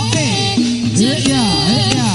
Okay. Yeah, yeah, yeah.